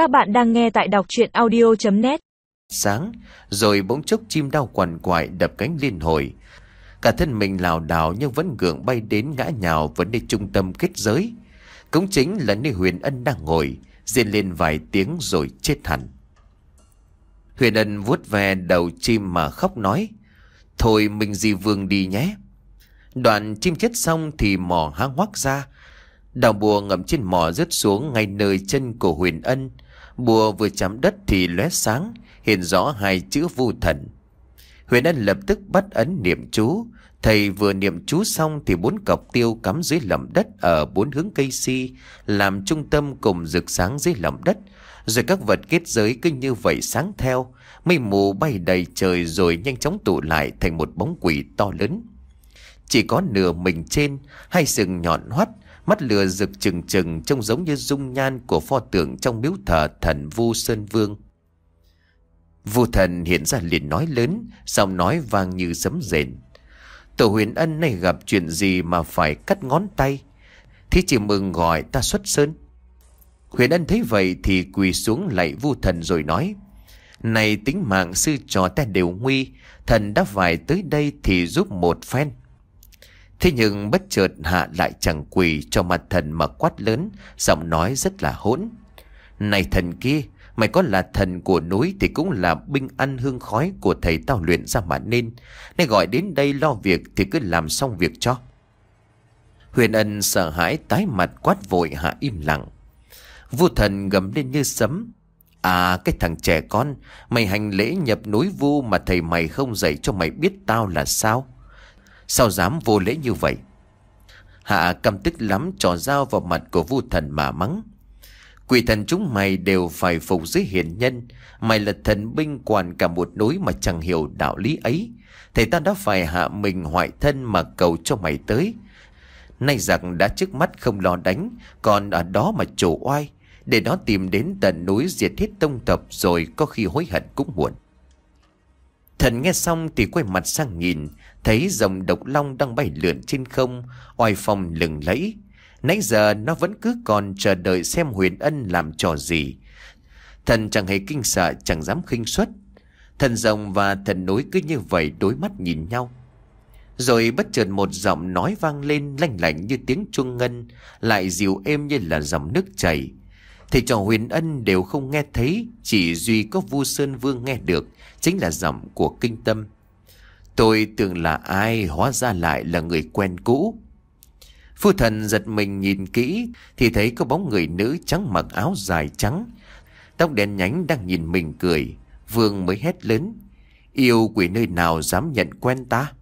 Các bạn đang nghe tại đọc chuyện audio.net Sáng, rồi bỗng chốc chim đau quằn quại đập cánh liên hồi. Cả thân mình lào đảo nhưng vẫn gượng bay đến ngã nhào vấn đề trung tâm kết giới. Cũng chính là nơi Huyền Ân đang ngồi, rên lên vài tiếng rồi chết hẳn. Huyền Ân vuốt ve đầu chim mà khóc nói, Thôi mình di vương đi nhé. Đoạn chim chết xong thì mỏ há hoác ra, Đào bùa ngậm trên mỏ rớt xuống ngay nơi chân của Huyền Ân. Bùa vừa chạm đất thì lóe sáng, hiện rõ hai chữ vu thần. Huyền Ân lập tức bắt ấn niệm chú. Thầy vừa niệm chú xong thì bốn cọc tiêu cắm dưới lòng đất ở bốn hướng cây si, làm trung tâm cùng rực sáng dưới lòng đất. Rồi các vật kết giới cứ như vậy sáng theo, mây mù bay đầy trời rồi nhanh chóng tụ lại thành một bóng quỷ to lớn. Chỉ có nửa mình trên, hai sừng nhọn hoắt, Mắt lửa rực trừng trừng trông giống như dung nhan của pho tượng trong miếu thờ thần Vu Sơn Vương. Vu thần hiện ra liền nói lớn, giọng nói vang như sấm rền. Tổ huyền ân này gặp chuyện gì mà phải cắt ngón tay? Thì chỉ mừng gọi ta xuất sơn. Huyền ân thấy vậy thì quỳ xuống lạy vu thần rồi nói. Này tính mạng sư trò ta đều nguy, thần đã phải tới đây thì giúp một phen. Thế nhưng bất chợt hạ lại chẳng quỳ cho mặt thần mà quát lớn, giọng nói rất là hỗn. Này thần kia, mày có là thần của núi thì cũng là binh ăn hương khói của thầy tao luyện ra mà nên. Này gọi đến đây lo việc thì cứ làm xong việc cho. Huyền ân sợ hãi tái mặt quát vội hạ im lặng. Vua thần gầm lên như sấm. À cái thằng trẻ con, mày hành lễ nhập núi vu mà thầy mày không dạy cho mày biết tao là sao? Sao dám vô lễ như vậy? Hạ căm tức lắm trò dao vào mặt của vu thần mà mắng. Quỷ thần chúng mày đều phải phục dưới hiền nhân. Mày là thần binh quản cả một núi mà chẳng hiểu đạo lý ấy. Thầy ta đã phải hạ mình hoại thân mà cầu cho mày tới. Nay giặc đã trước mắt không lo đánh, Còn ở đó mà trổ oai. Để nó tìm đến tận núi diệt hết tông tập Rồi có khi hối hận cũng muộn. Thần nghe xong thì quay mặt sang nhìn, thấy dòng độc long đang bay lượn trên không, oai phong lừng lẫy. Nãy giờ nó vẫn cứ còn chờ đợi xem huyền ân làm trò gì. Thần chẳng hề kinh sợ, chẳng dám khinh suất. Thần rồng và thần núi cứ như vậy đối mắt nhìn nhau. Rồi bất chợt một giọng nói vang lên lanh lảnh như tiếng chuông ngân, lại dịu êm như là dòng nước chảy. Thầy trò huyền ân đều không nghe thấy, chỉ duy có vu sơn vương nghe được, chính là giọng của kinh tâm. Tôi tưởng là ai, hóa ra lại là người quen cũ. Phu thần giật mình nhìn kỹ, thì thấy có bóng người nữ trắng mặc áo dài trắng. Tóc đen nhánh đang nhìn mình cười, vương mới hét lớn. Yêu quỷ nơi nào dám nhận quen ta?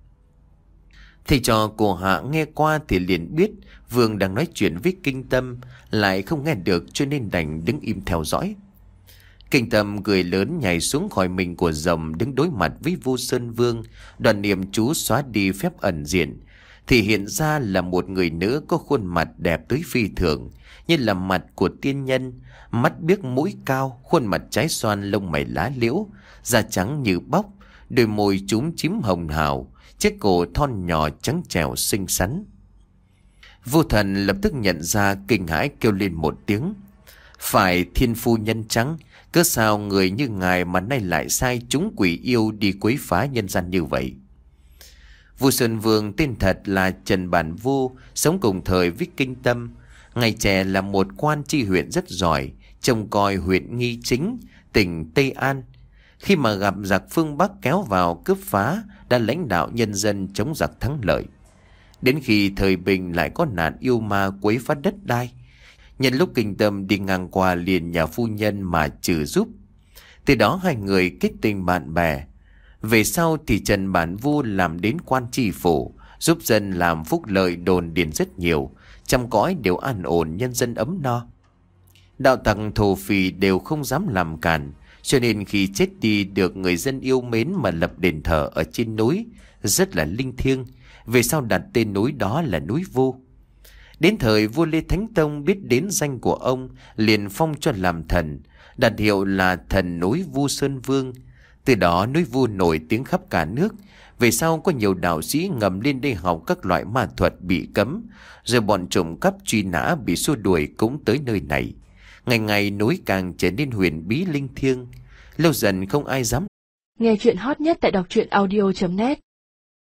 Thầy trò của Hạ nghe qua thì liền biết Vương đang nói chuyện với kinh tâm, Lại không nghe được cho nên đành đứng im theo dõi. Kinh tâm cười lớn nhảy xuống khỏi mình của rồng, Đứng đối mặt với vô sơn vương, Đoàn niệm chú xóa đi phép ẩn diện. Thì hiện ra là một người nữ có khuôn mặt đẹp tới phi thường, Như là mặt của tiên nhân, Mắt biếc mũi cao, Khuôn mặt trái xoan, lông mày lá liễu, Da trắng như bóc, Đôi môi trúng chím hồng hào. Chiếc cổ thon nhỏ trắng trẻo xinh xắn. Vô thần lập tức nhận ra kinh hãi kêu lên một tiếng. Phải thiên phu nhân trắng, Cớ sao người như ngài mà nay lại sai chúng quỷ yêu đi quấy phá nhân gian như vậy? Vua Sơn Vương tên thật là Trần Bản Vu, Sống cùng thời với kinh tâm. Ngày trẻ là một quan tri huyện rất giỏi, Trông coi huyện Nghi Chính, Tỉnh Tây An khi mà gặp giặc phương Bắc kéo vào cướp phá đã lãnh đạo nhân dân chống giặc thắng lợi. Đến khi thời bình lại có nạn yêu ma quấy phá đất đai. Nhân lúc kinh tâm đi ngang qua liền nhà phu nhân mà trừ giúp. Từ đó hai người kết tình bạn bè. Về sau thì Trần Bản Vu làm đến quan tri phủ, giúp dân làm phúc lợi đồn điền rất nhiều, trăm cõi đều an ổn nhân dân ấm no. Đạo tặc thổ phì đều không dám làm cản, cho nên khi chết đi được người dân yêu mến mà lập đền thờ ở trên núi, rất là linh thiêng. Về sau đặt tên núi đó là núi Vu. Đến thời vua Lê Thánh Tông biết đến danh của ông, liền phong cho làm thần, đặt hiệu là thần núi Vu Sơn Vương. Từ đó núi Vu nổi tiếng khắp cả nước. Về sau có nhiều đạo sĩ ngầm lên đây học các loại ma thuật bị cấm, rồi bọn trộm cắp truy nã bị xua đuổi cũng tới nơi này. Ngày ngày núi càng trở nên huyền bí linh thiêng. Lâu dần không ai dám Nghe chuyện hot nhất tại đọc truyện audio.net